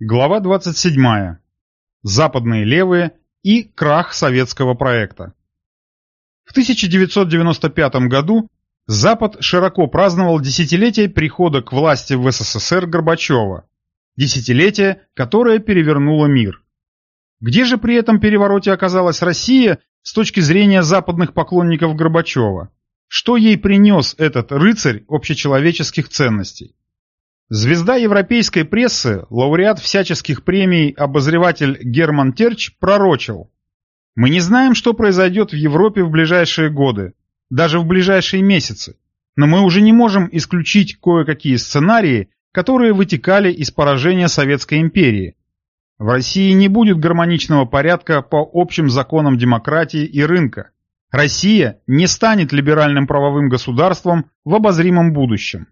Глава 27. Западные левые и крах советского проекта. В 1995 году Запад широко праздновал десятилетие прихода к власти в СССР Горбачева. Десятилетие, которое перевернуло мир. Где же при этом перевороте оказалась Россия с точки зрения западных поклонников Горбачева? Что ей принес этот рыцарь общечеловеческих ценностей? Звезда европейской прессы, лауреат всяческих премий обозреватель Герман Терч пророчил. Мы не знаем, что произойдет в Европе в ближайшие годы, даже в ближайшие месяцы, но мы уже не можем исключить кое-какие сценарии, которые вытекали из поражения Советской империи. В России не будет гармоничного порядка по общим законам демократии и рынка. Россия не станет либеральным правовым государством в обозримом будущем.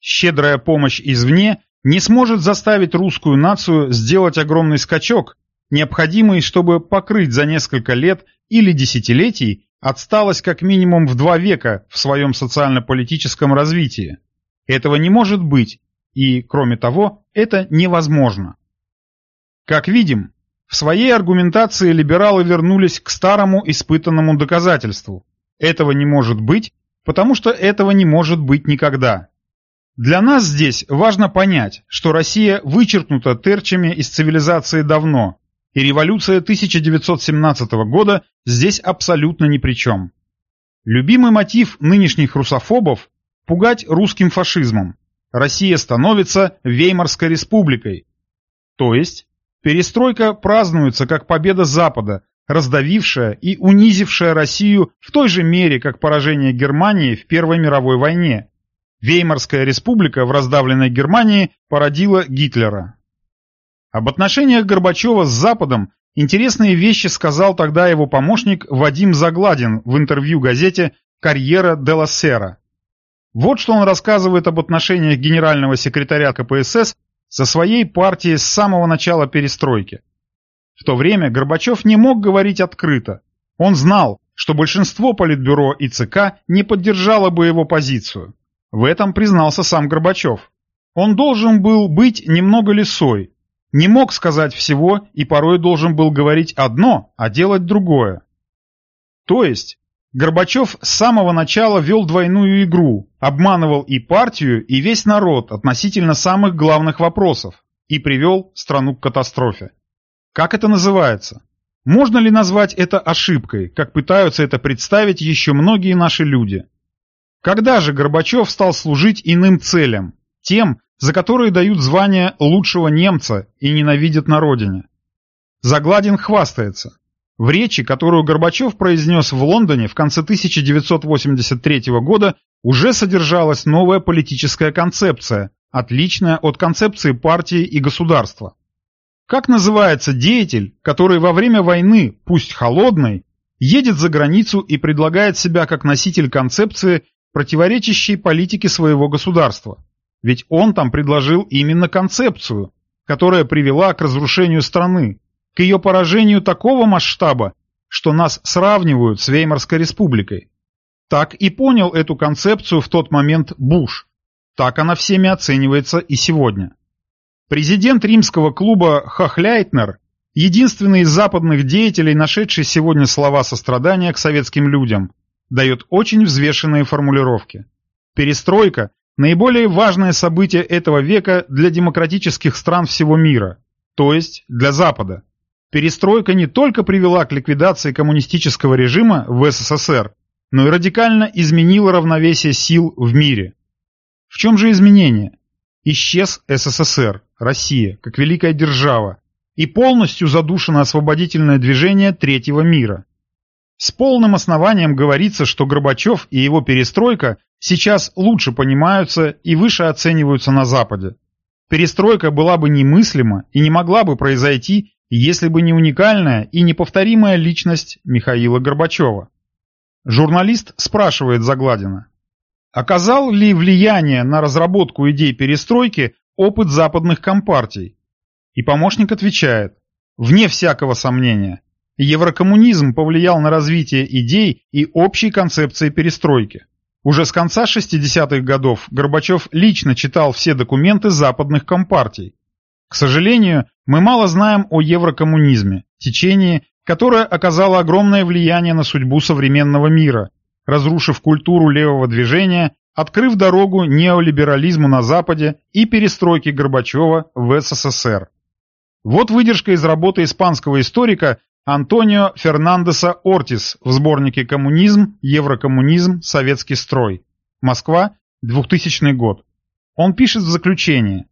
Щедрая помощь извне не сможет заставить русскую нацию сделать огромный скачок, необходимый, чтобы покрыть за несколько лет или десятилетий отсталость как минимум в два века в своем социально-политическом развитии. Этого не может быть, и, кроме того, это невозможно. Как видим, в своей аргументации либералы вернулись к старому испытанному доказательству. Этого не может быть, потому что этого не может быть никогда. Для нас здесь важно понять, что Россия вычеркнута терчами из цивилизации давно, и революция 1917 года здесь абсолютно ни при чем. Любимый мотив нынешних русофобов – пугать русским фашизмом. Россия становится Веймарской республикой. То есть, перестройка празднуется как победа Запада, раздавившая и унизившая Россию в той же мере, как поражение Германии в Первой мировой войне. Веймарская республика в раздавленной Германии породила Гитлера. Об отношениях Горбачева с Западом интересные вещи сказал тогда его помощник Вадим Загладин в интервью газете «Карьера де ла Сера». Вот что он рассказывает об отношениях генерального секретаря КПСС со своей партией с самого начала перестройки. В то время Горбачев не мог говорить открыто. Он знал, что большинство Политбюро и ЦК не поддержало бы его позицию. В этом признался сам Горбачев. Он должен был быть немного лисой, не мог сказать всего и порой должен был говорить одно, а делать другое. То есть, Горбачев с самого начала вел двойную игру, обманывал и партию, и весь народ относительно самых главных вопросов и привел страну к катастрофе. Как это называется? Можно ли назвать это ошибкой, как пытаются это представить еще многие наши люди? Когда же Горбачев стал служить иным целям, тем, за которые дают звание лучшего немца и ненавидят на родине? Загладин хвастается. В речи, которую Горбачев произнес в Лондоне в конце 1983 года, уже содержалась новая политическая концепция, отличная от концепции партии и государства. Как называется деятель, который во время войны, пусть холодной, едет за границу и предлагает себя как носитель концепции, противоречащей политике своего государства. Ведь он там предложил именно концепцию, которая привела к разрушению страны, к ее поражению такого масштаба, что нас сравнивают с Веймарской республикой. Так и понял эту концепцию в тот момент Буш. Так она всеми оценивается и сегодня. Президент римского клуба Хохляйтнер, единственный из западных деятелей, нашедший сегодня слова сострадания к советским людям, дает очень взвешенные формулировки. Перестройка – наиболее важное событие этого века для демократических стран всего мира, то есть для Запада. Перестройка не только привела к ликвидации коммунистического режима в СССР, но и радикально изменила равновесие сил в мире. В чем же изменение? Исчез СССР, Россия, как великая держава, и полностью задушено освободительное движение третьего мира. С полным основанием говорится, что Горбачев и его перестройка сейчас лучше понимаются и выше оцениваются на Западе. Перестройка была бы немыслима и не могла бы произойти, если бы не уникальная и неповторимая личность Михаила Горбачева. Журналист спрашивает Загладина, оказал ли влияние на разработку идей перестройки опыт западных компартий? И помощник отвечает, вне всякого сомнения – Еврокоммунизм повлиял на развитие идей и общей концепции перестройки. Уже с конца 60-х годов Горбачев лично читал все документы западных компартий. К сожалению, мы мало знаем о еврокоммунизме, течении, которое оказало огромное влияние на судьбу современного мира, разрушив культуру левого движения, открыв дорогу неолиберализму на Западе и перестройке Горбачева в СССР. Вот выдержка из работы испанского историка Антонио Фернандеса Ортис в сборнике «Коммунизм, Еврокоммунизм, Советский строй». Москва, 2000 год. Он пишет в заключении.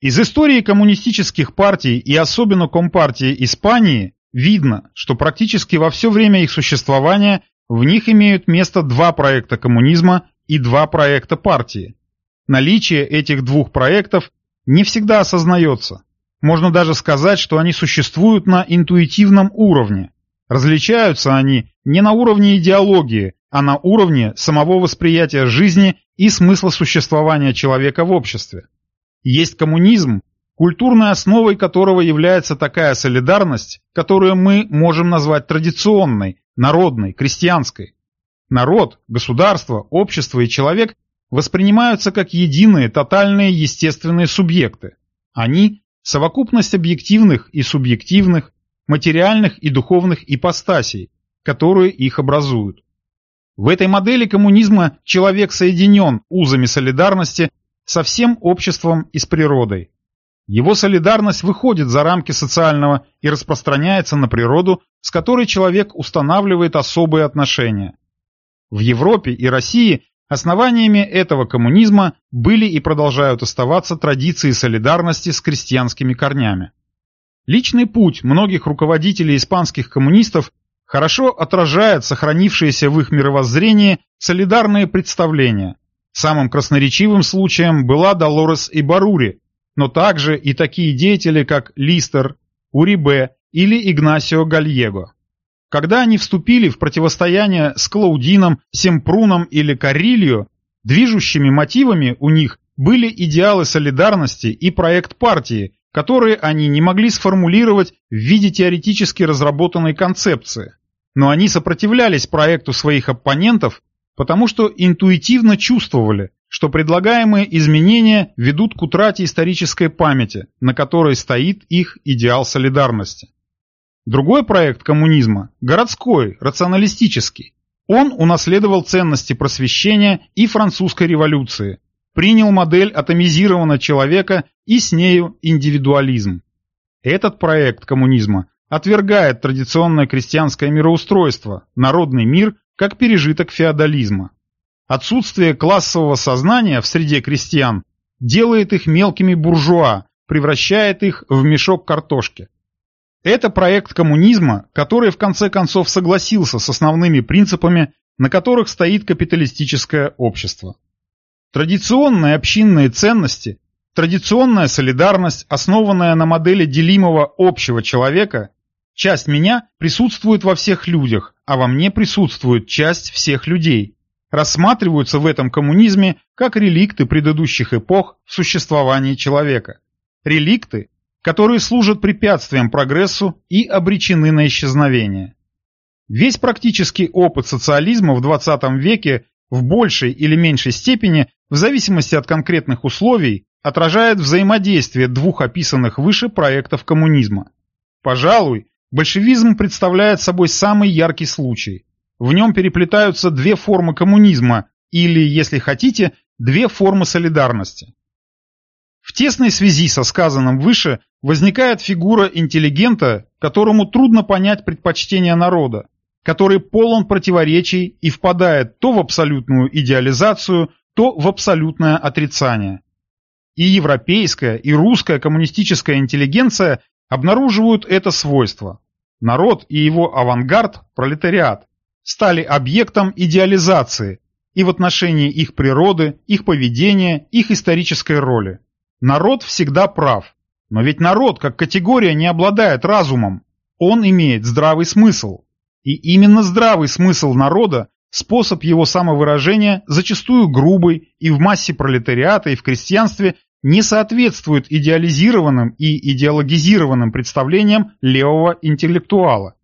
Из истории коммунистических партий и особенно Компартии Испании видно, что практически во все время их существования в них имеют место два проекта коммунизма и два проекта партии. Наличие этих двух проектов не всегда осознается. Можно даже сказать, что они существуют на интуитивном уровне. Различаются они не на уровне идеологии, а на уровне самого восприятия жизни и смысла существования человека в обществе. Есть коммунизм, культурной основой которого является такая солидарность, которую мы можем назвать традиционной, народной, крестьянской. Народ, государство, общество и человек воспринимаются как единые, тотальные, естественные субъекты. Они – совокупность объективных и субъективных, материальных и духовных ипостасей, которые их образуют. В этой модели коммунизма человек соединен узами солидарности со всем обществом и с природой. Его солидарность выходит за рамки социального и распространяется на природу, с которой человек устанавливает особые отношения. В Европе и России основаниями этого коммунизма были и продолжают оставаться традиции солидарности с крестьянскими корнями. Личный путь многих руководителей испанских коммунистов хорошо отражает сохранившиеся в их мировоззрении солидарные представления. Самым красноречивым случаем была Долорес и Барури, но также и такие деятели, как Листер, Урибе или Игнасио Гальего. Когда они вступили в противостояние с Клаудином, Семпруном или Карильо, движущими мотивами у них были идеалы солидарности и проект партии, которые они не могли сформулировать в виде теоретически разработанной концепции. Но они сопротивлялись проекту своих оппонентов, потому что интуитивно чувствовали, что предлагаемые изменения ведут к утрате исторической памяти, на которой стоит их идеал солидарности. Другой проект коммунизма – городской, рационалистический. Он унаследовал ценности просвещения и французской революции, принял модель атомизированного человека и с нею индивидуализм. Этот проект коммунизма отвергает традиционное крестьянское мироустройство, народный мир как пережиток феодализма. Отсутствие классового сознания в среде крестьян делает их мелкими буржуа, превращает их в мешок картошки. Это проект коммунизма, который в конце концов согласился с основными принципами, на которых стоит капиталистическое общество. Традиционные общинные ценности, традиционная солидарность, основанная на модели делимого общего человека, часть меня присутствует во всех людях, а во мне присутствует часть всех людей, рассматриваются в этом коммунизме как реликты предыдущих эпох в существовании человека. Реликты, которые служат препятствием прогрессу и обречены на исчезновение. Весь практический опыт социализма в 20 веке в большей или меньшей степени, в зависимости от конкретных условий, отражает взаимодействие двух описанных выше проектов коммунизма. Пожалуй, большевизм представляет собой самый яркий случай. В нем переплетаются две формы коммунизма или, если хотите, две формы солидарности. В тесной связи со сказанным выше возникает фигура интеллигента, которому трудно понять предпочтения народа, который полон противоречий и впадает то в абсолютную идеализацию, то в абсолютное отрицание. И европейская, и русская коммунистическая интеллигенция обнаруживают это свойство. Народ и его авангард, пролетариат, стали объектом идеализации и в отношении их природы, их поведения, их исторической роли. Народ всегда прав. Но ведь народ как категория не обладает разумом. Он имеет здравый смысл. И именно здравый смысл народа, способ его самовыражения, зачастую грубый и в массе пролетариата, и в крестьянстве, не соответствует идеализированным и идеологизированным представлениям левого интеллектуала.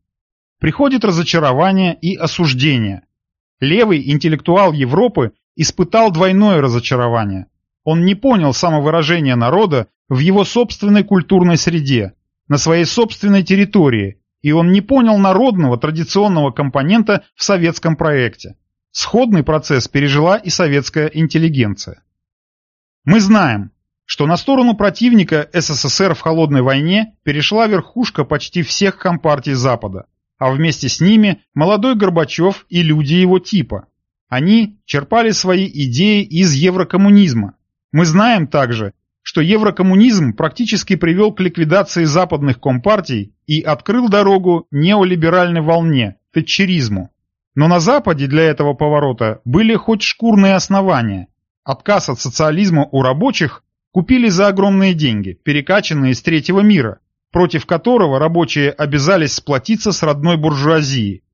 Приходит разочарование и осуждение. Левый интеллектуал Европы испытал двойное разочарование. Он не понял самовыражения народа в его собственной культурной среде, на своей собственной территории, и он не понял народного традиционного компонента в советском проекте. Сходный процесс пережила и советская интеллигенция. Мы знаем, что на сторону противника СССР в холодной войне перешла верхушка почти всех компартий Запада, а вместе с ними молодой Горбачев и люди его типа. Они черпали свои идеи из еврокоммунизма. Мы знаем также, что еврокоммунизм практически привел к ликвидации западных компартий и открыл дорогу неолиберальной волне, тетчеризму. Но на Западе для этого поворота были хоть шкурные основания. Отказ от социализма у рабочих купили за огромные деньги, перекачанные из третьего мира, против которого рабочие обязались сплотиться с родной буржуазией.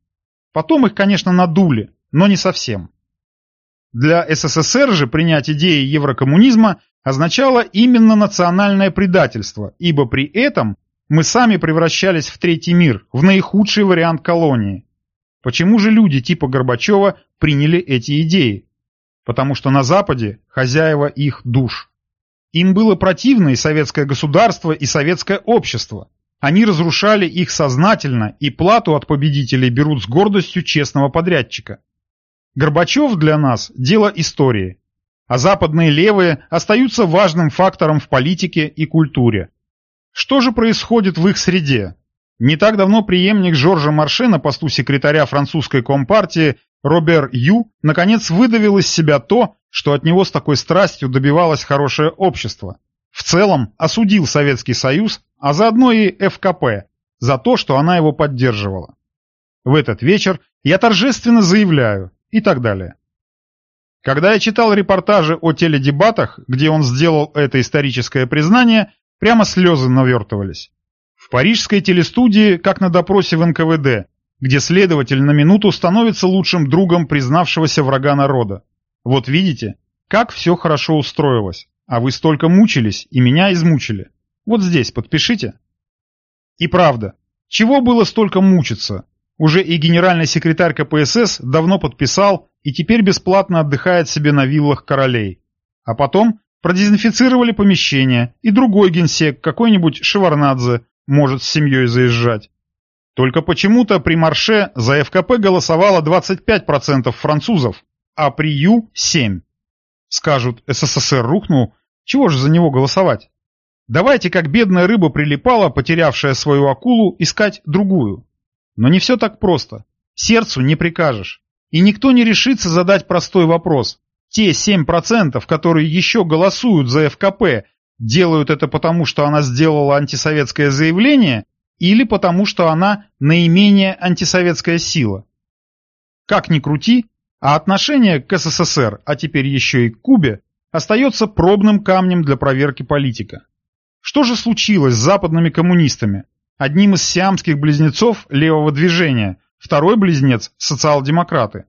Потом их, конечно, надули, но не совсем. Для СССР же принять идеи еврокоммунизма означало именно национальное предательство, ибо при этом мы сами превращались в третий мир, в наихудший вариант колонии. Почему же люди типа Горбачева приняли эти идеи? Потому что на Западе хозяева их душ. Им было противно и советское государство, и советское общество. Они разрушали их сознательно и плату от победителей берут с гордостью честного подрядчика. Горбачев для нас – дело истории, а западные левые остаются важным фактором в политике и культуре. Что же происходит в их среде? Не так давно преемник Жоржа Марше на посту секретаря французской компартии Робер Ю наконец выдавил из себя то, что от него с такой страстью добивалось хорошее общество. В целом осудил Советский Союз, а заодно и ФКП, за то, что она его поддерживала. В этот вечер я торжественно заявляю, и так далее. Когда я читал репортажи о теледебатах, где он сделал это историческое признание, прямо слезы навертывались. В парижской телестудии, как на допросе в НКВД, где следователь на минуту становится лучшим другом признавшегося врага народа. Вот видите, как все хорошо устроилось, а вы столько мучились и меня измучили. Вот здесь подпишите. И правда, чего было столько мучиться? Уже и генеральный секретарь КПСС давно подписал и теперь бесплатно отдыхает себе на виллах королей. А потом продезинфицировали помещение, и другой генсек, какой-нибудь Шеварнадзе, может с семьей заезжать. Только почему-то при марше за ФКП голосовало 25% французов, а при Ю – 7%. Скажут, СССР рухнул, чего же за него голосовать? Давайте, как бедная рыба прилипала, потерявшая свою акулу, искать другую. Но не все так просто. Сердцу не прикажешь. И никто не решится задать простой вопрос. Те 7%, которые еще голосуют за ФКП, делают это потому, что она сделала антисоветское заявление, или потому, что она наименее антисоветская сила. Как ни крути, а отношение к СССР, а теперь еще и к Кубе, остается пробным камнем для проверки политика. Что же случилось с западными коммунистами? Одним из сиамских близнецов левого движения, второй близнец – социал-демократы.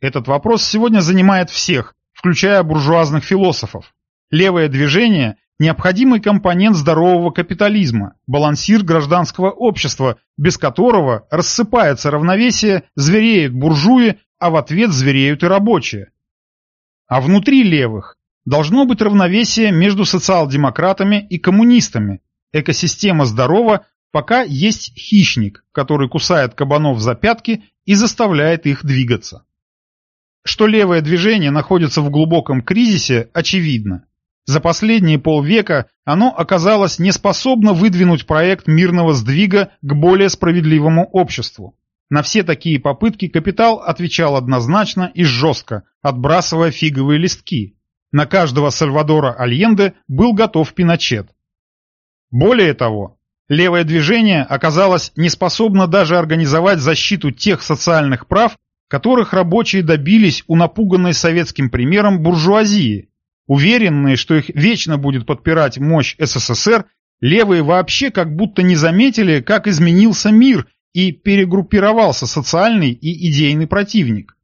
Этот вопрос сегодня занимает всех, включая буржуазных философов. Левое движение – необходимый компонент здорового капитализма, балансир гражданского общества, без которого рассыпается равновесие, звереют буржуи, а в ответ звереют и рабочие. А внутри левых должно быть равновесие между социал-демократами и коммунистами, экосистема здорова, пока есть хищник, который кусает кабанов за пятки и заставляет их двигаться. Что левое движение находится в глубоком кризисе, очевидно. За последние полвека оно оказалось неспособно выдвинуть проект мирного сдвига к более справедливому обществу. На все такие попытки капитал отвечал однозначно и жестко, отбрасывая фиговые листки. На каждого Сальвадора Альенде был готов Пиночет. Более того, Левое движение оказалось неспособно даже организовать защиту тех социальных прав, которых рабочие добились у напуганной советским примером буржуазии. Уверенные, что их вечно будет подпирать мощь СССР, левые вообще как будто не заметили, как изменился мир и перегруппировался социальный и идейный противник.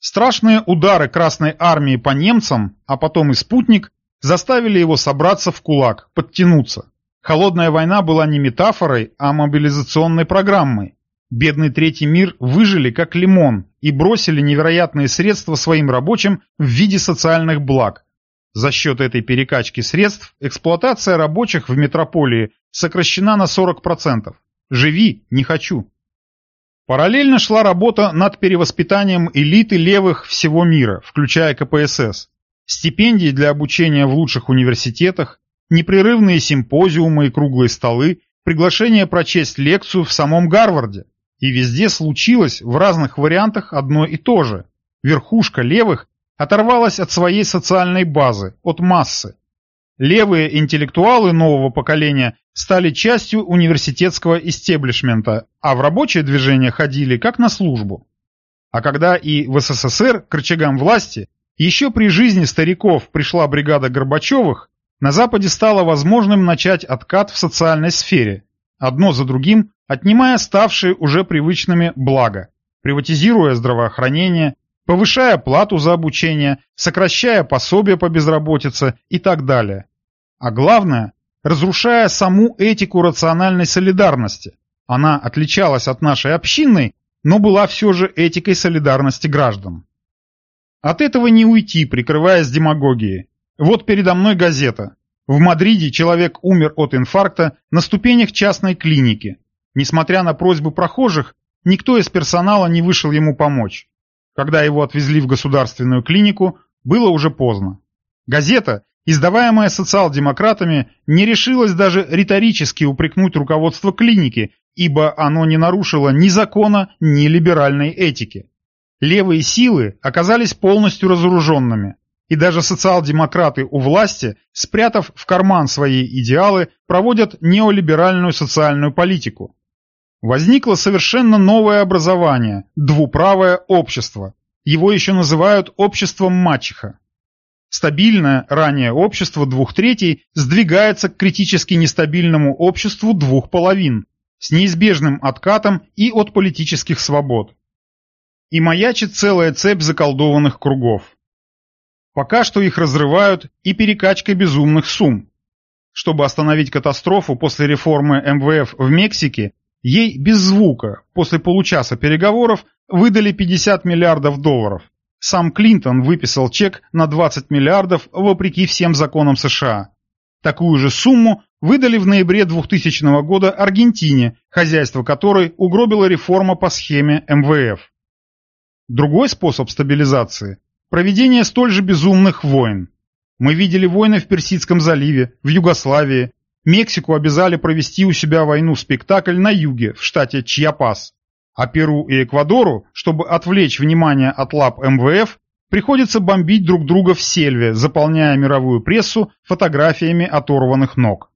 Страшные удары Красной Армии по немцам, а потом и спутник, заставили его собраться в кулак, подтянуться. Холодная война была не метафорой, а мобилизационной программой. Бедный Третий мир выжили как лимон и бросили невероятные средства своим рабочим в виде социальных благ. За счет этой перекачки средств эксплуатация рабочих в метрополии сокращена на 40%. Живи, не хочу. Параллельно шла работа над перевоспитанием элиты левых всего мира, включая КПСС. Стипендии для обучения в лучших университетах, непрерывные симпозиумы и круглые столы, приглашение прочесть лекцию в самом Гарварде. И везде случилось в разных вариантах одно и то же. Верхушка левых оторвалась от своей социальной базы, от массы. Левые интеллектуалы нового поколения стали частью университетского истеблишмента, а в рабочее движение ходили как на службу. А когда и в СССР к рычагам власти еще при жизни стариков пришла бригада Горбачевых, на Западе стало возможным начать откат в социальной сфере, одно за другим отнимая ставшие уже привычными блага, приватизируя здравоохранение, повышая плату за обучение, сокращая пособия по безработице и так далее. А главное, разрушая саму этику рациональной солидарности. Она отличалась от нашей общинной, но была все же этикой солидарности граждан. От этого не уйти, прикрываясь демагогией. Вот передо мной газета. В Мадриде человек умер от инфаркта на ступенях частной клиники. Несмотря на просьбы прохожих, никто из персонала не вышел ему помочь. Когда его отвезли в государственную клинику, было уже поздно. Газета, издаваемая социал-демократами, не решилась даже риторически упрекнуть руководство клиники, ибо оно не нарушило ни закона, ни либеральной этики. Левые силы оказались полностью разоруженными, и даже социал-демократы у власти, спрятав в карман свои идеалы, проводят неолиберальную социальную политику. Возникло совершенно новое образование – двуправое общество. Его еще называют обществом мачеха. Стабильное ранее общество двух третей сдвигается к критически нестабильному обществу двух половин, с неизбежным откатом и от политических свобод. И маячит целая цепь заколдованных кругов. Пока что их разрывают и перекачка безумных сумм. Чтобы остановить катастрофу после реформы МВФ в Мексике, ей без звука после получаса переговоров выдали 50 миллиардов долларов. Сам Клинтон выписал чек на 20 миллиардов вопреки всем законам США. Такую же сумму выдали в ноябре 2000 года Аргентине, хозяйство которой угробила реформа по схеме МВФ. Другой способ стабилизации – проведение столь же безумных войн. Мы видели войны в Персидском заливе, в Югославии. Мексику обязали провести у себя войну-спектакль на юге, в штате Чьяпас. А Перу и Эквадору, чтобы отвлечь внимание от лап МВФ, приходится бомбить друг друга в сельве, заполняя мировую прессу фотографиями оторванных ног.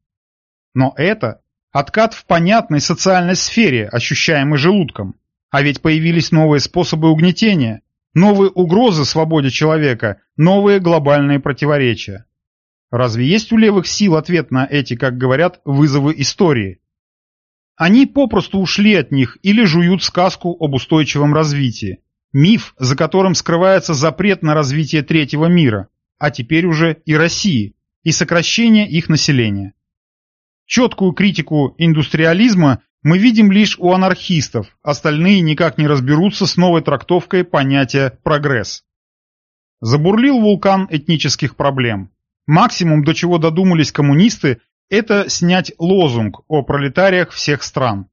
Но это откат в понятной социальной сфере, ощущаемой желудком. А ведь появились новые способы угнетения, новые угрозы свободе человека, новые глобальные противоречия. Разве есть у левых сил ответ на эти, как говорят, вызовы истории? Они попросту ушли от них или жуют сказку об устойчивом развитии. Миф, за которым скрывается запрет на развитие третьего мира, а теперь уже и России, и сокращение их населения. Четкую критику индустриализма мы видим лишь у анархистов, остальные никак не разберутся с новой трактовкой понятия «прогресс». Забурлил вулкан этнических проблем. Максимум, до чего додумались коммунисты, это снять лозунг о пролетариях всех стран.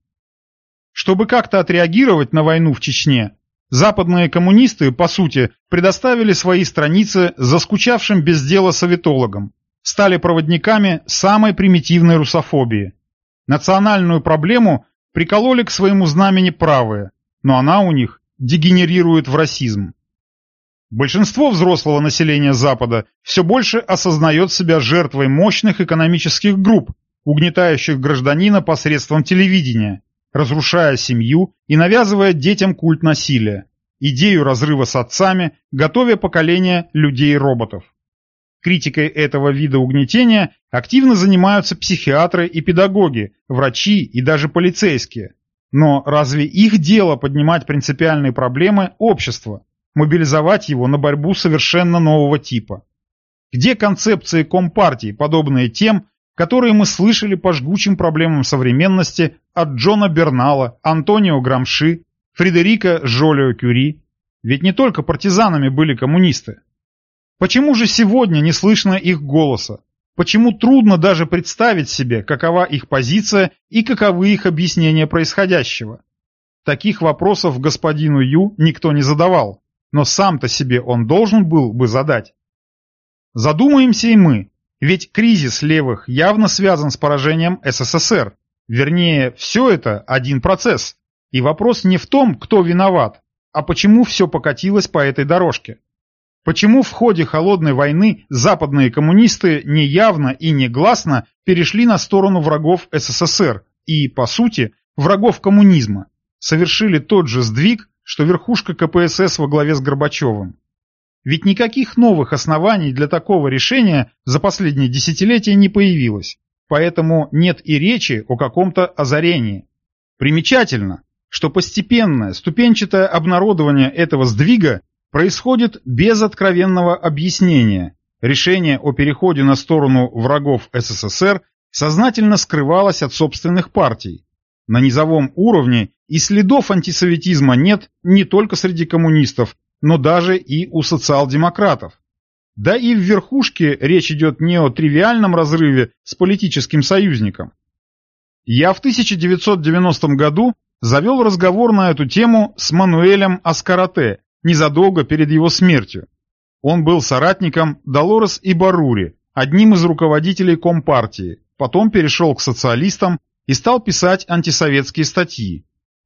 Чтобы как-то отреагировать на войну в Чечне, западные коммунисты, по сути, предоставили свои страницы заскучавшим без дела советологам, стали проводниками самой примитивной русофобии – Национальную проблему прикололи к своему знамени правые, но она у них дегенерирует в расизм. Большинство взрослого населения Запада все больше осознает себя жертвой мощных экономических групп, угнетающих гражданина посредством телевидения, разрушая семью и навязывая детям культ насилия, идею разрыва с отцами, готовя поколение людей-роботов. Критикой этого вида угнетения активно занимаются психиатры и педагоги, врачи и даже полицейские. Но разве их дело поднимать принципиальные проблемы общества, мобилизовать его на борьбу совершенно нового типа? Где концепции Компартии, подобные тем, которые мы слышали по жгучим проблемам современности от Джона Бернала, Антонио Почему же сегодня не слышно их голоса? Почему трудно даже представить себе, какова их позиция и каковы их объяснения происходящего? Таких вопросов господину Ю никто не задавал, но сам-то себе он должен был бы задать. Задумаемся и мы, ведь кризис левых явно связан с поражением СССР. Вернее, все это один процесс. И вопрос не в том, кто виноват, а почему все покатилось по этой дорожке. Почему в ходе холодной войны западные коммунисты неявно и негласно перешли на сторону врагов СССР и, по сути, врагов коммунизма, совершили тот же сдвиг, что верхушка КПСС во главе с Горбачевым? Ведь никаких новых оснований для такого решения за последние десятилетия не появилось, поэтому нет и речи о каком-то озарении. Примечательно, что постепенное, ступенчатое обнародование этого сдвига происходит без откровенного объяснения. Решение о переходе на сторону врагов СССР сознательно скрывалось от собственных партий. На низовом уровне и следов антисоветизма нет не только среди коммунистов, но даже и у социал-демократов. Да и в верхушке речь идет не о тривиальном разрыве с политическим союзником. Я в 1990 году завел разговор на эту тему с Мануэлем Аскарате, незадолго перед его смертью. Он был соратником Долорес и Барури, одним из руководителей Компартии, потом перешел к социалистам и стал писать антисоветские статьи.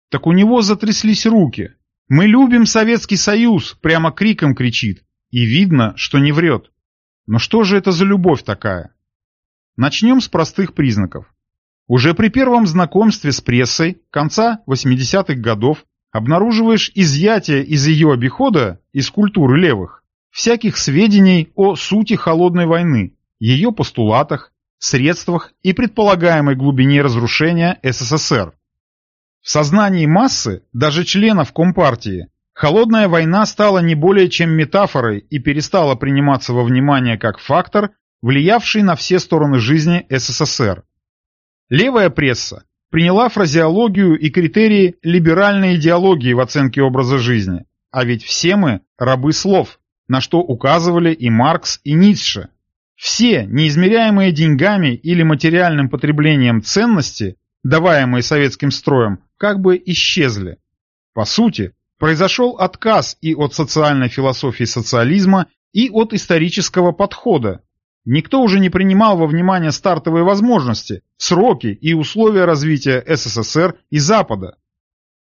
Так у него затряслись руки. «Мы любим Советский Союз!» прямо криком кричит. И видно, что не врет. Но что же это за любовь такая? Начнем с простых признаков. Уже при первом знакомстве с прессой конца 80-х годов обнаруживаешь изъятие из ее обихода, из культуры левых, всяких сведений о сути холодной войны, ее постулатах, средствах и предполагаемой глубине разрушения СССР. В сознании массы, даже членов Компартии, холодная война стала не более чем метафорой и перестала приниматься во внимание как фактор, влиявший на все стороны жизни СССР. Левая пресса приняла фразеологию и критерии либеральной идеологии в оценке образа жизни. А ведь все мы рабы слов, на что указывали и Маркс, и Ницше. Все неизмеряемые деньгами или материальным потреблением ценности, даваемые советским строем, как бы исчезли. По сути, произошел отказ и от социальной философии социализма, и от исторического подхода, Никто уже не принимал во внимание стартовые возможности, сроки и условия развития СССР и Запада.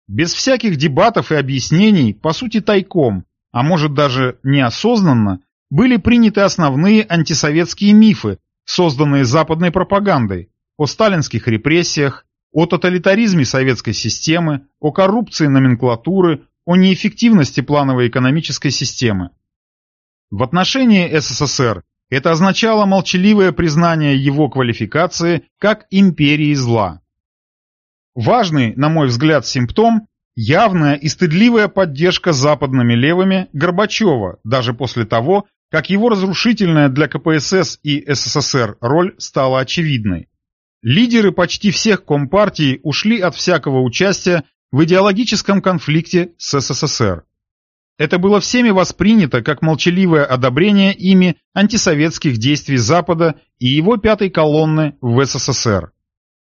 Без всяких дебатов и объяснений, по сути тайком, а может даже неосознанно, были приняты основные антисоветские мифы, созданные западной пропагандой, о сталинских репрессиях, о тоталитаризме советской системы, о коррупции номенклатуры, о неэффективности плановой экономической системы. В отношении СССР это означало молчаливое признание его квалификации как империи зла. Важный, на мой взгляд, симптом – явная и стыдливая поддержка западными левыми Горбачева, даже после того, как его разрушительная для КПСС и СССР роль стала очевидной. Лидеры почти всех компартий ушли от всякого участия в идеологическом конфликте с СССР. Это было всеми воспринято как молчаливое одобрение ими антисоветских действий Запада и его пятой колонны в СССР.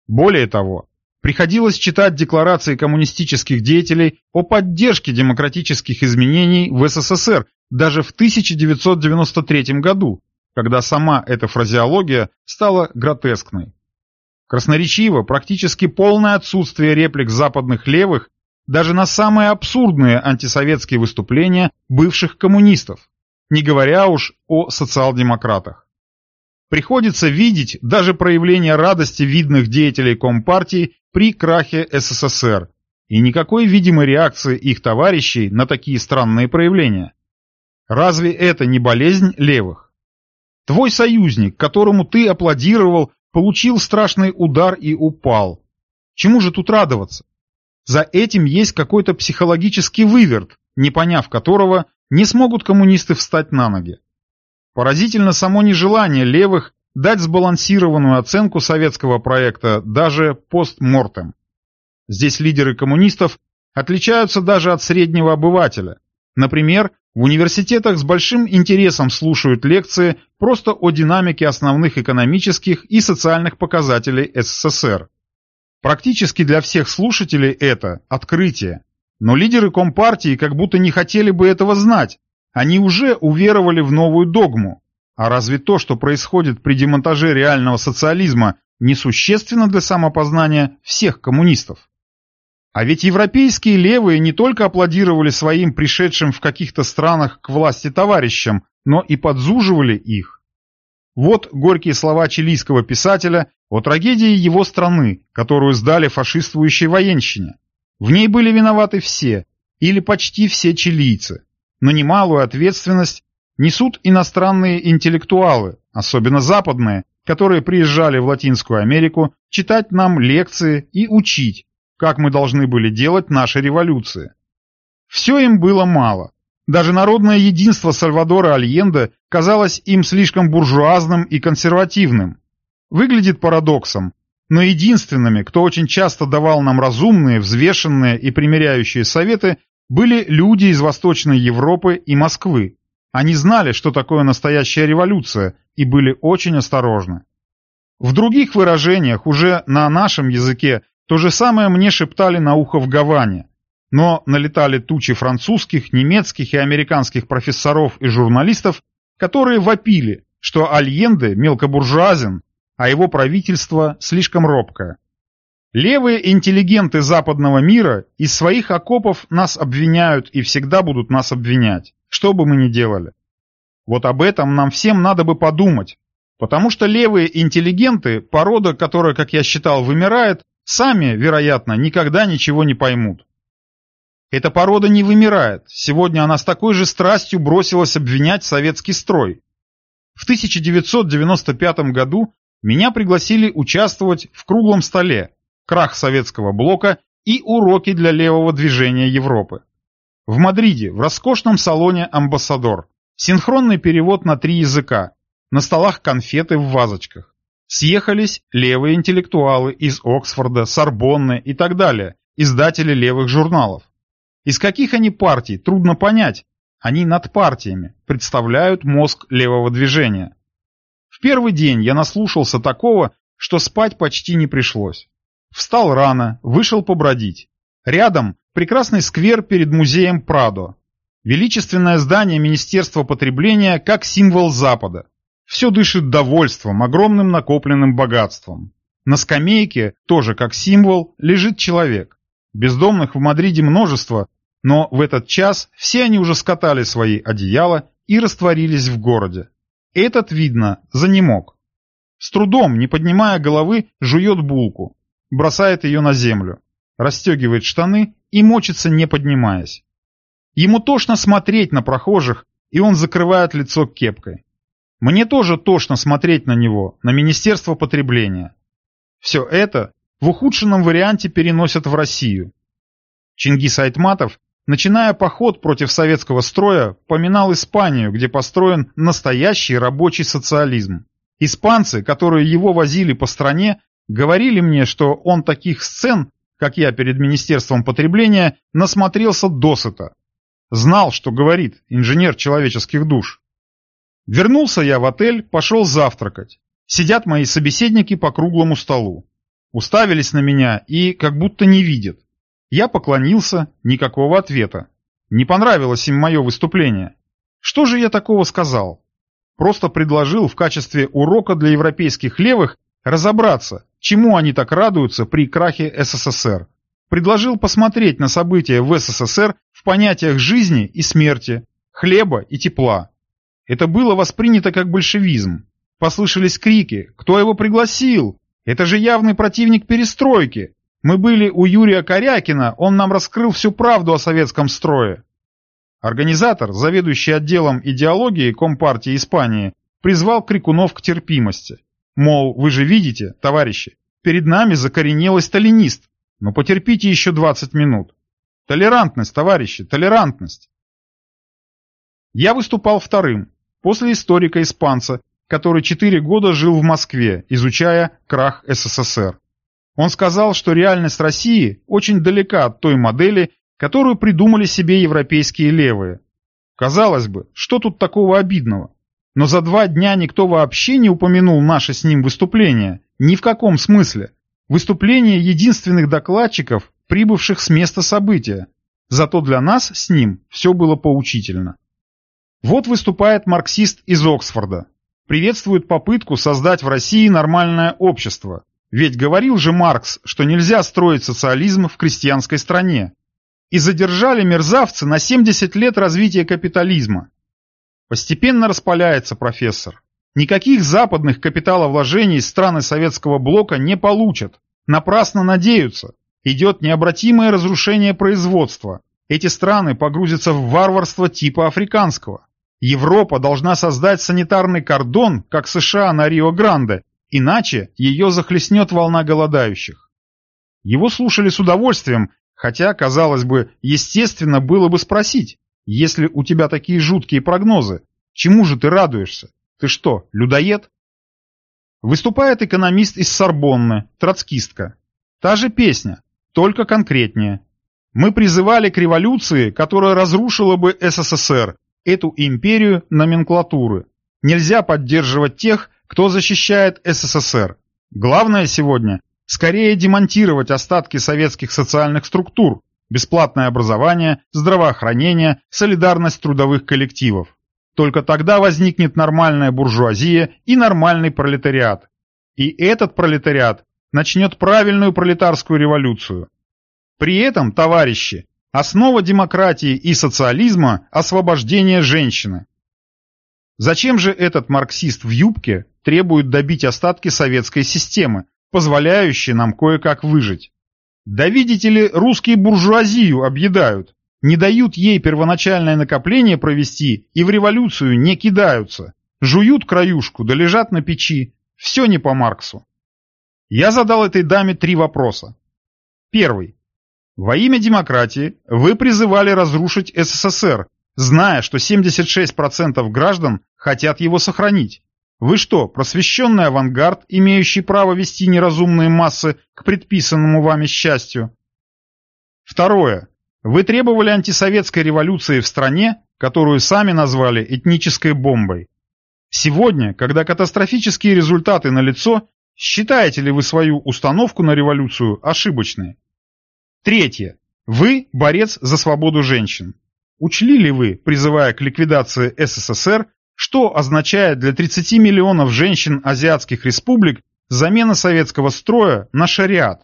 Более того, приходилось читать декларации коммунистических деятелей о поддержке демократических изменений в СССР даже в 1993 году, когда сама эта фразеология стала гротескной. Красноречиво практически полное отсутствие реплик западных левых даже на самые абсурдные антисоветские выступления бывших коммунистов, не говоря уж о социал-демократах. Приходится видеть даже проявление радости видных деятелей Компартии при крахе СССР и никакой видимой реакции их товарищей на такие странные проявления. Разве это не болезнь левых? Твой союзник, которому ты аплодировал, получил страшный удар и упал. Чему же тут радоваться? За этим есть какой-то психологический выверт, не поняв которого, не смогут коммунисты встать на ноги. Поразительно само нежелание левых дать сбалансированную оценку советского проекта даже постмортем. Здесь лидеры коммунистов отличаются даже от среднего обывателя. Например, В университетах с большим интересом слушают лекции просто о динамике основных экономических и социальных показателей СССР. Практически для всех слушателей это открытие. Но лидеры Компартии как будто не хотели бы этого знать. Они уже уверовали в новую догму. А разве то, что происходит при демонтаже реального социализма, несущественно для самопознания всех коммунистов? А ведь европейские левые не только аплодировали своим пришедшим в каких-то странах к власти товарищам, но и подзуживали их. Вот горькие слова чилийского писателя о трагедии его страны, которую сдали фашистующей военщине. В ней были виноваты все, или почти все чилийцы, но немалую ответственность несут иностранные интеллектуалы, особенно западные, которые приезжали в Латинскую Америку читать нам лекции и учить, как мы должны были делать наши революции. Все им было мало. Даже народное единство Сальвадора Альенде казалось им слишком буржуазным и консервативным. Выглядит парадоксом, но единственными, кто очень часто давал нам разумные, взвешенные и примиряющие советы, были люди из Восточной Европы и Москвы. Они знали, что такое настоящая революция, и были очень осторожны. В других выражениях, уже на нашем языке, то же самое мне шептали на ухо в Гаване. Но налетали тучи французских, немецких и американских профессоров и журналистов, которые вопили, что Альенде мелкобуржуазен, а его правительство слишком робкое. Левые интеллигенты западного мира из своих окопов нас обвиняют и всегда будут нас обвинять, что бы мы ни делали. Вот об этом нам всем надо бы подумать, потому что левые интеллигенты, порода, которая, как я считал, вымирает, Сами, вероятно, никогда ничего не поймут. Эта порода не вымирает. Сегодня она с такой же страстью бросилась обвинять советский строй. В 1995 году меня пригласили участвовать в круглом столе «Крах советского блока» и уроки для левого движения Европы. В Мадриде, в роскошном салоне «Амбассадор». Синхронный перевод на три языка. На столах конфеты в вазочках. Съехались левые интеллектуалы из Оксфорда, Сорбонны и так далее, издатели левых журналов. Из каких они партий, трудно понять. Они над партиями, представляют мозг левого движения. В первый день я наслушался такого, что спать почти не пришлось. Встал рано, вышел побродить. Рядом прекрасный сквер перед музеем Прадо. Величественное здание Министерства потребления как символ Запада. Все дышит довольством, огромным накопленным богатством. На скамейке, тоже как символ, лежит человек. Бездомных в Мадриде множество, но в этот час все они уже скатали свои одеяла и растворились в городе. Этот, видно, занемог. С трудом, не поднимая головы, жует булку, бросает ее на землю, расстегивает штаны и мочится, не поднимаясь. Ему тошно смотреть на прохожих, и он закрывает лицо кепкой. Мне тоже тошно смотреть на него, на Министерство потребления. Все это в ухудшенном варианте переносят в Россию. Чингис Айтматов, начиная поход против советского строя, поминал Испанию, где построен настоящий рабочий социализм. Испанцы, которые его возили по стране, говорили мне, что он таких сцен, как я перед Министерством потребления, насмотрелся досыта. Знал, что говорит инженер человеческих душ. Вернулся я в отель, пошел завтракать. Сидят мои собеседники по круглому столу. Уставились на меня и как будто не видят. Я поклонился, никакого ответа. Не понравилось им мое выступление. Что же я такого сказал? Просто предложил в качестве урока для европейских левых разобраться, чему они так радуются при крахе СССР. Предложил посмотреть на события в СССР в понятиях жизни и смерти, хлеба и тепла. Это было воспринято как большевизм. Послышались крики «Кто его пригласил? Это же явный противник перестройки! Мы были у Юрия Корякина, он нам раскрыл всю правду о советском строе!» Организатор, заведующий отделом идеологии Компартии Испании, призвал крикунов к терпимости. Мол, вы же видите, товарищи, перед нами закоренелый сталинист, но потерпите еще 20 минут. Толерантность, товарищи, толерантность. Я выступал вторым, после историка-испанца, который четыре года жил в Москве, изучая крах СССР. Он сказал, что реальность России очень далека от той модели, которую придумали себе европейские левые. Казалось бы, что тут такого обидного? Но за два дня никто вообще не упомянул наше с ним выступление. Ни в каком смысле. Выступление единственных докладчиков, прибывших с места события. Зато для нас с ним все было поучительно. Вот выступает марксист из Оксфорда. Приветствует попытку создать в России нормальное общество. Ведь говорил же Маркс, что нельзя строить социализм в крестьянской стране. И задержали мерзавцы на 70 лет развития капитализма. Постепенно распаляется профессор. Никаких западных капиталовложений страны советского блока не получат. Напрасно надеются. Идет необратимое разрушение производства. Эти страны погрузятся в варварство типа африканского. Европа должна создать санитарный кордон, как США на Рио-Гранде, иначе ее захлестнет волна голодающих. Его слушали с удовольствием, хотя, казалось бы, естественно было бы спросить, если у тебя такие жуткие прогнозы, чему же ты радуешься? Ты что, людоед? Выступает экономист из Сорбонны, троцкистка. Та же песня, только конкретнее. Мы призывали к революции, которая разрушила бы СССР, эту империю номенклатуры. Нельзя поддерживать тех, кто защищает СССР. Главное сегодня – скорее демонтировать остатки советских социальных структур, бесплатное образование, здравоохранение, солидарность трудовых коллективов. Только тогда возникнет нормальная буржуазия и нормальный пролетариат. И этот пролетариат начнет правильную пролетарскую революцию. При этом, товарищи, основа демократии и социализма – освобождение женщины. Зачем же этот марксист в юбке требует добить остатки советской системы, позволяющей нам кое-как выжить? Да видите ли, русские буржуазию объедают, не дают ей первоначальное накопление провести и в революцию не кидаются. Жуют краюшку, да лежат на печи. Все не по Марксу. Я задал этой даме три вопроса. Первый. Во имя демократии вы призывали разрушить СССР, зная, что 76% граждан хотят его сохранить. Вы что, просвещенный авангард, имеющий право вести неразумные массы к предписанному вами счастью? Второе. Вы требовали антисоветской революции в стране, которую сами назвали этнической бомбой. Сегодня, когда катастрофические результаты налицо, считаете ли вы свою установку на революцию ошибочной? Третье. Вы борец за свободу женщин. Учли ли вы, призывая к ликвидации СССР, что означает для 30 миллионов женщин азиатских республик замена советского строя на шариат?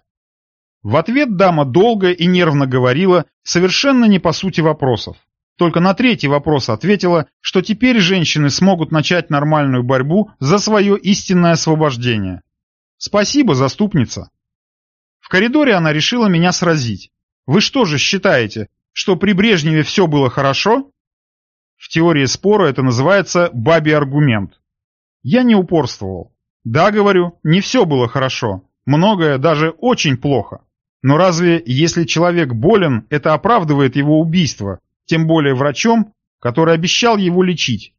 В ответ дама долго и нервно говорила, совершенно не по сути вопросов. Только на третий вопрос ответила, что теперь женщины смогут начать нормальную борьбу за свое истинное освобождение. Спасибо, заступница. В коридоре она решила меня сразить. Вы что же считаете, что при Брежневе все было хорошо? В теории спора это называется бабий аргумент. Я не упорствовал. Да, говорю, не все было хорошо. Многое даже очень плохо. Но разве, если человек болен, это оправдывает его убийство, тем более врачом, который обещал его лечить?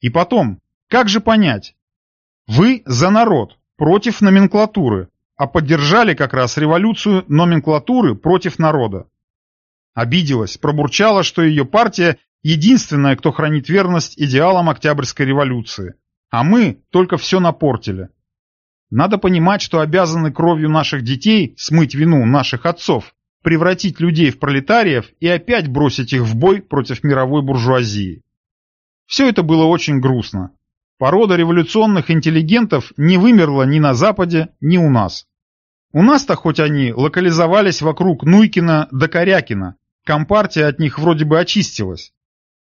И потом, как же понять? Вы за народ, против номенклатуры, а поддержали как раз революцию номенклатуры против народа. Обиделась, пробурчала, что ее партия единственная, кто хранит верность идеалам Октябрьской революции. А мы только все напортили. Надо понимать, что обязаны кровью наших детей смыть вину наших отцов, превратить людей в пролетариев и опять бросить их в бой против мировой буржуазии. Все это было очень грустно. Порода революционных интеллигентов не вымерла ни на Западе, ни у нас. У нас-то хоть они локализовались вокруг Нуйкина до Корякина, компартия от них вроде бы очистилась.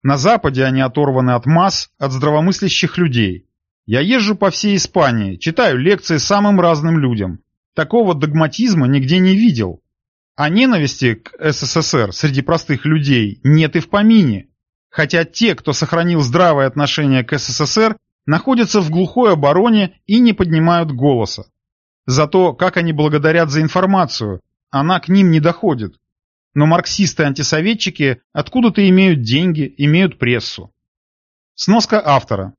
На Западе они оторваны от масс, от здравомыслящих людей. Я езжу по всей Испании, читаю лекции самым разным людям. Такого догматизма нигде не видел. А ненависти к СССР среди простых людей нет и в помине. Хотя те, кто сохранил здравое отношение к СССР, находятся в глухой обороне и не поднимают голоса. Зато как они благодарят за информацию, она к ним не доходит. Но марксисты-антисоветчики откуда-то имеют деньги, имеют прессу. Сноска автора.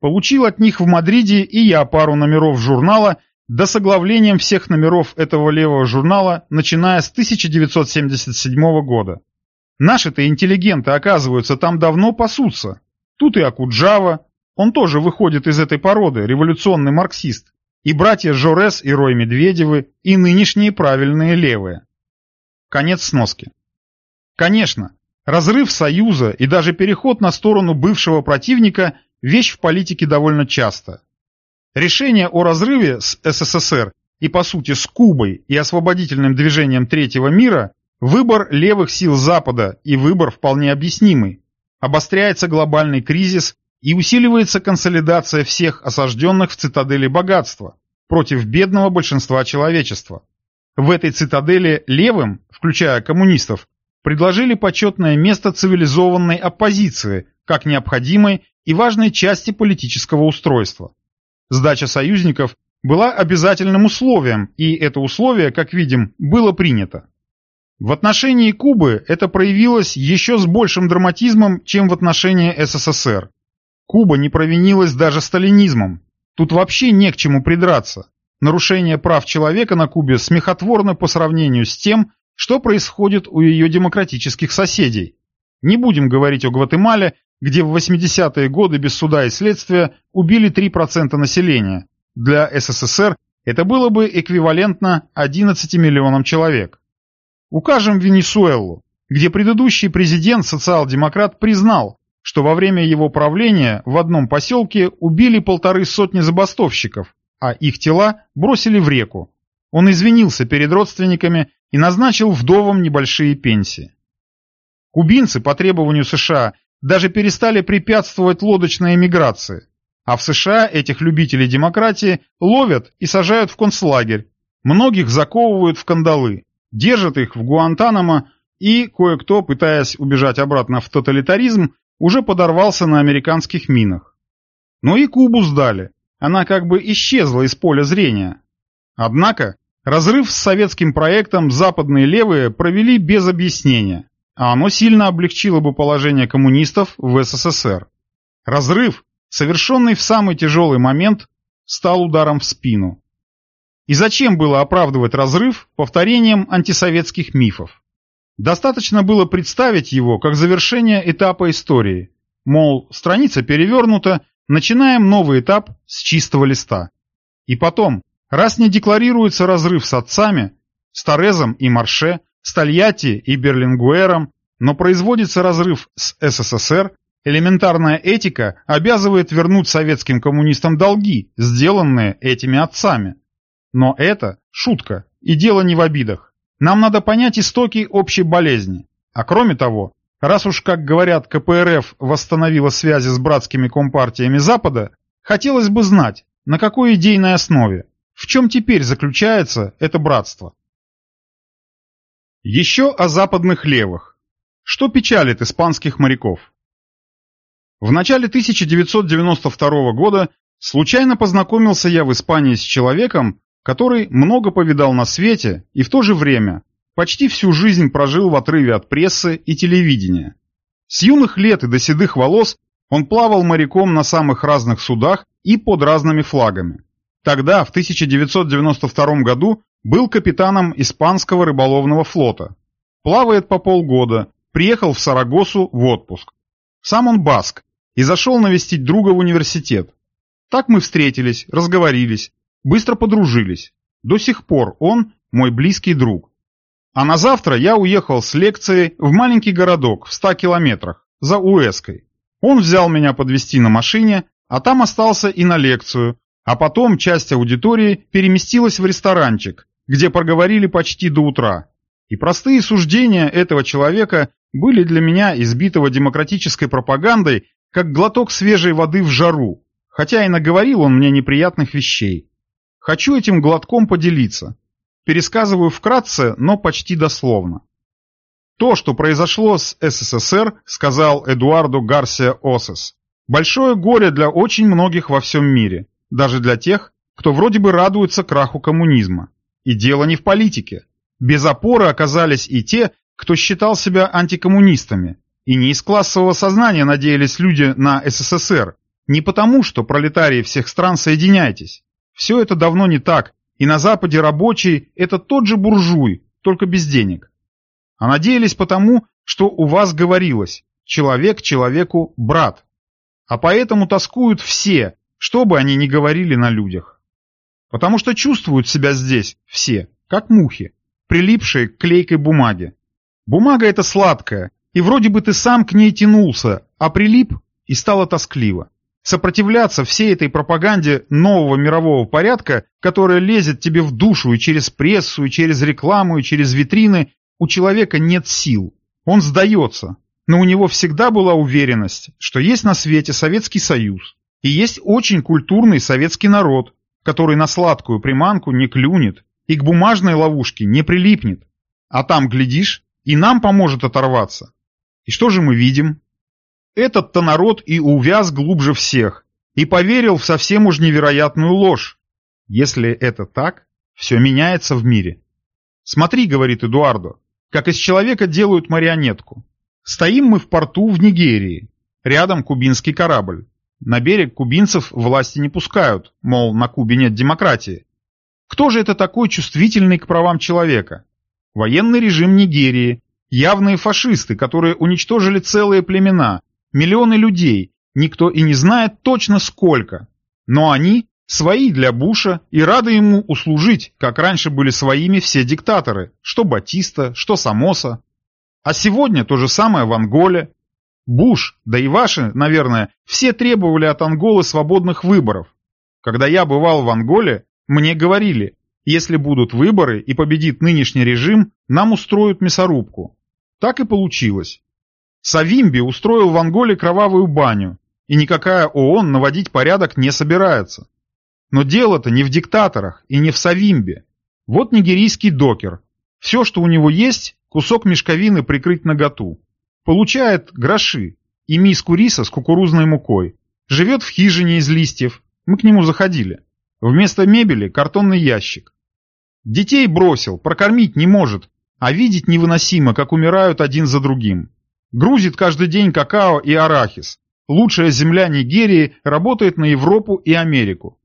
Получил от них в Мадриде и я пару номеров журнала, да с оглавлением всех номеров этого левого журнала, начиная с 1977 года. Наши-то интеллигенты, оказываются, там давно пасутся. Тут и Акуджава, он тоже выходит из этой породы, революционный марксист. И братья Жорес и Рой Медведевы, и нынешние правильные левые. Конец сноски. Конечно, разрыв союза и даже переход на сторону бывшего противника – вещь в политике довольно часто. Решение о разрыве с СССР и, по сути, с Кубой и освободительным движением третьего мира – выбор левых сил Запада и выбор вполне объяснимый. Обостряется глобальный кризис и усиливается консолидация всех осажденных в цитадели богатства против бедного большинства человечества. В этой цитадели левым, включая коммунистов, предложили почетное место цивилизованной оппозиции как необходимой и важной части политического устройства. Сдача союзников была обязательным условием, и это условие, как видим, было принято. В отношении Кубы это проявилось еще с большим драматизмом, чем в отношении СССР. Куба не провинилась даже сталинизмом. Тут вообще не к чему придраться. Нарушение прав человека на Кубе смехотворно по сравнению с тем, что происходит у ее демократических соседей. Не будем говорить о Гватемале, где в 80-е годы без суда и следствия убили 3% населения. Для СССР это было бы эквивалентно 11 миллионам человек. Укажем Венесуэлу, где предыдущий президент, социал-демократ, признал, что во время его правления в одном поселке убили полторы сотни забастовщиков, а их тела бросили в реку. Он извинился перед родственниками и назначил вдовам небольшие пенсии. Кубинцы по требованию США даже перестали препятствовать лодочной эмиграции, а в США этих любителей демократии ловят и сажают в концлагерь, многих заковывают в кандалы, держат их в Гуантанамо и, кое-кто, пытаясь убежать обратно в тоталитаризм, уже подорвался на американских минах. Но и Кубу сдали, она как бы исчезла из поля зрения. Однако, разрыв с советским проектом западные левые провели без объяснения, а оно сильно облегчило бы положение коммунистов в СССР. Разрыв, совершенный в самый тяжелый момент, стал ударом в спину. И зачем было оправдывать разрыв повторением антисоветских мифов? Достаточно было представить его как завершение этапа истории. Мол, страница перевернута, начинаем новый этап с чистого листа. И потом, раз не декларируется разрыв с отцами, с Торезом и Марше, с Тольятти и Берлингуэром, но производится разрыв с СССР, элементарная этика обязывает вернуть советским коммунистам долги, сделанные этими отцами. Но это шутка, и дело не в обидах. Нам надо понять истоки общей болезни. А кроме того, раз уж, как говорят, КПРФ восстановила связи с братскими компартиями Запада, хотелось бы знать, на какой идейной основе, в чем теперь заключается это братство. Еще о западных левых. Что печалит испанских моряков? В начале 1992 года случайно познакомился я в Испании с человеком, который много повидал на свете и в то же время почти всю жизнь прожил в отрыве от прессы и телевидения. С юных лет и до седых волос он плавал моряком на самых разных судах и под разными флагами. Тогда, в 1992 году, был капитаном испанского рыболовного флота. Плавает по полгода, приехал в Сарагосу в отпуск. Сам он баск и зашел навестить друга в университет. Так мы встретились, разговорились, Быстро подружились. До сих пор он мой близкий друг. А на завтра я уехал с лекцией в маленький городок в 100 километрах, за Уэской. Он взял меня подвести на машине, а там остался и на лекцию, а потом часть аудитории переместилась в ресторанчик, где проговорили почти до утра. И простые суждения этого человека были для меня избитого демократической пропагандой, как глоток свежей воды в жару, хотя и наговорил он мне неприятных вещей. Хочу этим глотком поделиться. Пересказываю вкратце, но почти дословно. То, что произошло с СССР, сказал Эдуардо Гарсия Осес, большое горе для очень многих во всем мире, даже для тех, кто вроде бы радуется краху коммунизма. И дело не в политике. Без опоры оказались и те, кто считал себя антикоммунистами, и не из классового сознания надеялись люди на СССР, не потому, что пролетарии всех стран соединяйтесь, все это давно не так, и на Западе рабочий – это тот же буржуй, только без денег. а надеялись потому, что у вас говорилось «человек человеку брат». А поэтому тоскуют все, что бы они ни говорили на людях. Потому что чувствуют себя здесь все, как мухи, прилипшие к клейкой бумаге. Бумага эта сладкая, и вроде бы ты сам к ней тянулся, а прилип и стало тоскливо. Сопротивляться всей этой пропаганде нового мирового порядка, которая лезет тебе в душу и через прессу, и через рекламу, и через витрины, у человека нет сил. Он сдается. Но у него всегда была уверенность, что есть на свете Советский Союз. И есть очень культурный советский народ, который на сладкую приманку не клюнет и к бумажной ловушке не прилипнет. А там, глядишь, и нам поможет оторваться. И что же мы видим? Этот-то народ и увяз глубже всех, и поверил в совсем уж невероятную ложь. Если это так, все меняется в мире. Смотри, говорит Эдуардо, как из человека делают марионетку. Стоим мы в порту в Нигерии, рядом кубинский корабль. На берег кубинцев власти не пускают, мол, на Кубе нет демократии. Кто же это такой чувствительный к правам человека? Военный режим Нигерии, явные фашисты, которые уничтожили целые племена, миллионы людей, никто и не знает точно сколько. Но они свои для Буша и рады ему услужить, как раньше были своими все диктаторы, что Батиста, что Самоса. А сегодня то же самое в Анголе. Буш, да и ваши, наверное, все требовали от Анголы свободных выборов. Когда я бывал в Анголе, мне говорили, если будут выборы и победит нынешний режим, нам устроят мясорубку. Так и получилось. Савимби устроил в Анголе кровавую баню, и никакая ООН наводить порядок не собирается. Но дело-то не в диктаторах и не в Савимбе. Вот нигерийский докер. Все, что у него есть, кусок мешковины прикрыть наготу. Получает гроши и миску риса с кукурузной мукой. Живет в хижине из листьев. Мы к нему заходили. Вместо мебели картонный ящик. Детей бросил, прокормить не может, а видеть невыносимо, как умирают один за другим. Грузит каждый день какао и арахис. Лучшая земля Нигерии работает на Европу и Америку.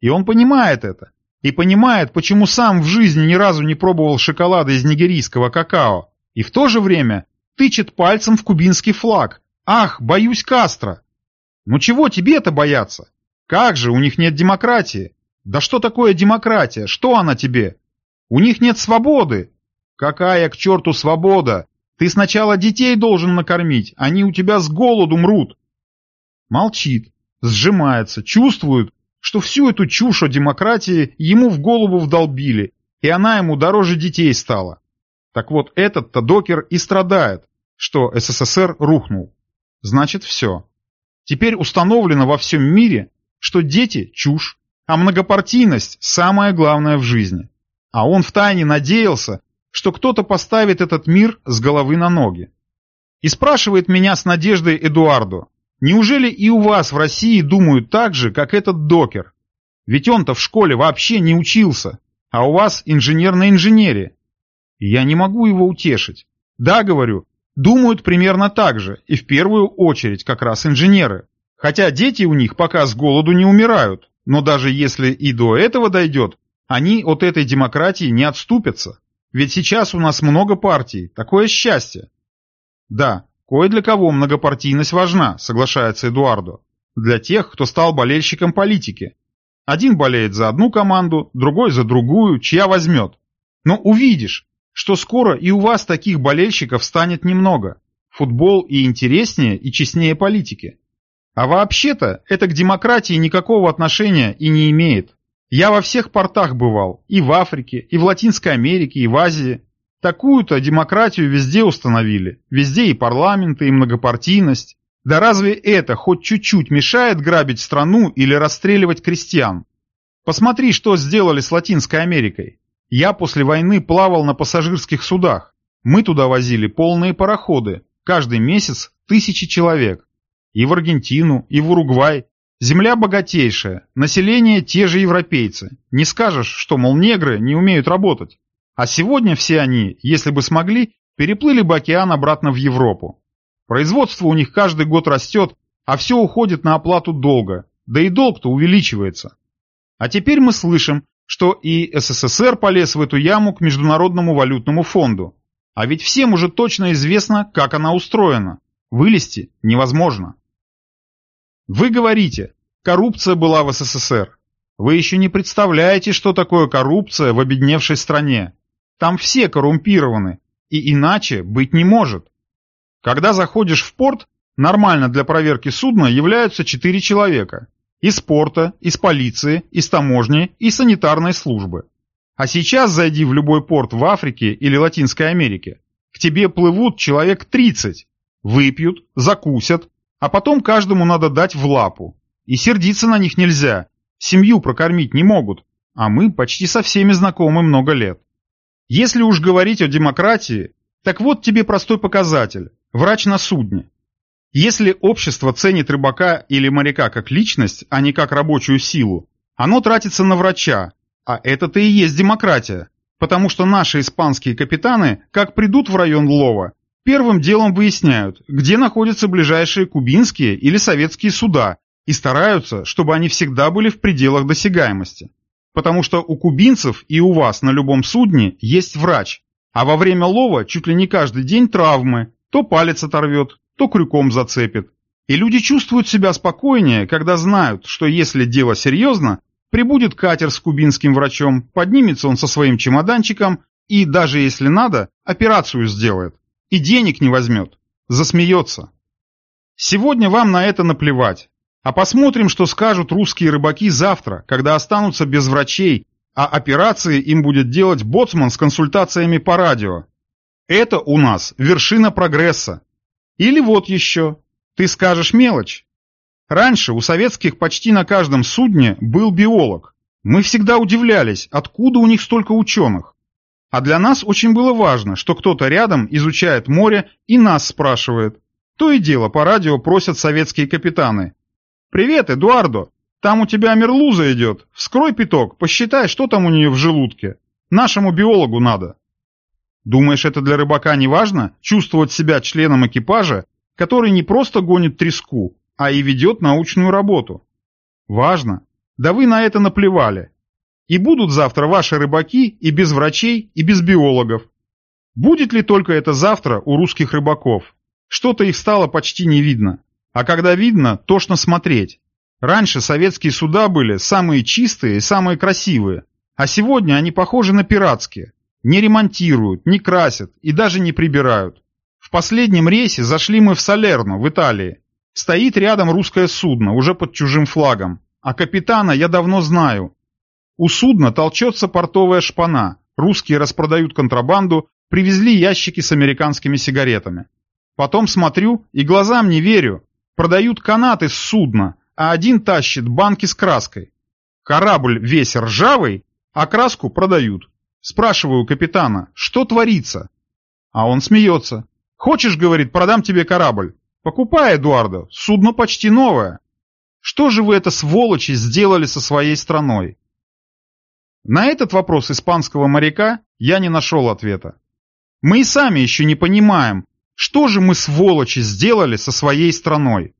И он понимает это. И понимает, почему сам в жизни ни разу не пробовал шоколада из нигерийского какао. И в то же время тычет пальцем в кубинский флаг. Ах, боюсь Кастро. Ну чего тебе-то бояться? Как же, у них нет демократии. Да что такое демократия? Что она тебе? У них нет свободы. Какая к черту свобода? Ты сначала детей должен накормить, они у тебя с голоду мрут. Молчит, сжимается, чувствует, что всю эту чушь о демократии ему в голову вдолбили, и она ему дороже детей стала. Так вот этот-то докер и страдает, что СССР рухнул. Значит все. Теперь установлено во всем мире, что дети – чушь, а многопартийность – самое главное в жизни. А он втайне надеялся, что кто-то поставит этот мир с головы на ноги. И спрашивает меня с надеждой Эдуарду, неужели и у вас в России думают так же, как этот докер? Ведь он-то в школе вообще не учился, а у вас инженер на инженере. Я не могу его утешить. Да, говорю, думают примерно так же, и в первую очередь как раз инженеры. Хотя дети у них пока с голоду не умирают, но даже если и до этого дойдет, они от этой демократии не отступятся. Ведь сейчас у нас много партий, такое счастье. Да, кое для кого многопартийность важна, соглашается Эдуардо. Для тех, кто стал болельщиком политики. Один болеет за одну команду, другой за другую, чья возьмет. Но увидишь, что скоро и у вас таких болельщиков станет немного. Футбол и интереснее, и честнее политики. А вообще-то это к демократии никакого отношения и не имеет. Я во всех портах бывал, и в Африке, и в Латинской Америке, и в Азии. Такую-то демократию везде установили, везде и парламенты, и многопартийность. Да разве это хоть чуть-чуть мешает грабить страну или расстреливать крестьян? Посмотри, что сделали с Латинской Америкой. Я после войны плавал на пассажирских судах. Мы туда возили полные пароходы, каждый месяц тысячи человек. И в Аргентину, и в Уругвай, Земля богатейшая, население те же европейцы. Не скажешь, что, мол, негры не умеют работать. А сегодня все они, если бы смогли, переплыли бы океан обратно в Европу. Производство у них каждый год растет, а все уходит на оплату долга, да и долг-то увеличивается. А теперь мы слышим, что и СССР полез в эту яму к Международному валютному фонду. А ведь всем уже точно известно, как она устроена. Вылезти невозможно. Вы говорите, коррупция была в СССР. Вы еще не представляете, что такое коррупция в обедневшей стране. Там все коррумпированы, и иначе быть не может. Когда заходишь в порт, нормально для проверки судна являются четыре человека. Из порта, из полиции, из таможни и санитарной службы. А сейчас зайди в любой порт в Африке или Латинской Америке. К тебе плывут человек 30. Выпьют, закусят, а потом каждому надо дать в лапу. И сердиться на них нельзя. Семью прокормить не могут. А мы почти со всеми знакомы много лет. Если уж говорить о демократии, так вот тебе простой показатель. Врач на судне. Если общество ценит рыбака или моряка как личность, а не как рабочую силу, оно тратится на врача, а это-то и есть демократия. Потому что наши испанские капитаны, как придут в район лова, первым делом выясняют, где находятся ближайшие кубинские или советские суда, и стараются, чтобы они всегда были в пределах досягаемости. Потому что у кубинцев и у вас на любом судне есть врач, а во время лова чуть ли не каждый день травмы, то палец оторвет, то крюком зацепит. И люди чувствуют себя спокойнее, когда знают, что если дело серьезно, прибудет катер с кубинским врачом, поднимется он со своим чемоданчиком и, даже если надо, операцию сделает. И денег не возьмет. Засмеется. Сегодня вам на это наплевать. А посмотрим, что скажут русские рыбаки завтра, когда останутся без врачей, а операции им будет делать боцман с консультациями по радио. Это у нас вершина прогресса. Или вот еще. Ты скажешь мелочь. Раньше у советских почти на каждом судне был биолог. Мы всегда удивлялись, откуда у них столько ученых. А для нас очень было важно, что кто-то рядом изучает море и нас спрашивает. То и дело по радио просят советские капитаны. «Привет, Эдуардо! Там у тебя мерлуза идет. Вскрой пяток, посчитай, что там у нее в желудке. Нашему биологу надо». Думаешь, это для рыбака не важно, чувствовать себя членом экипажа, который не просто гонит треску, а и ведет научную работу? Важно. Да вы на это наплевали. И будут завтра ваши рыбаки и без врачей, и без биологов. Будет ли только это завтра у русских рыбаков? Что-то их стало почти не видно. А когда видно, тошно смотреть. Раньше советские суда были самые чистые и самые красивые, а сегодня они похожи на пиратские. Не ремонтируют, не красят и даже не прибирают. В последнем рейсе зашли мы в Салерно, в Италии. Стоит рядом русское судно, уже под чужим флагом. А капитана я давно знаю. У судна толчется портовая шпана. Русские распродают контрабанду, привезли ящики с американскими сигаретами. Потом смотрю и глазам не верю. Продают канаты с судна, а один тащит банки с краской. Корабль весь ржавый, а краску продают. Спрашиваю капитана, что творится? А он смеется. Хочешь, говорит, продам тебе корабль. Покупай, Эдуардо, судно почти новое. Что же вы это, сволочи, сделали со своей страной? На этот вопрос испанского моряка я не нашел ответа. Мы и сами еще не понимаем, что же мы, сволочи, сделали со своей страной.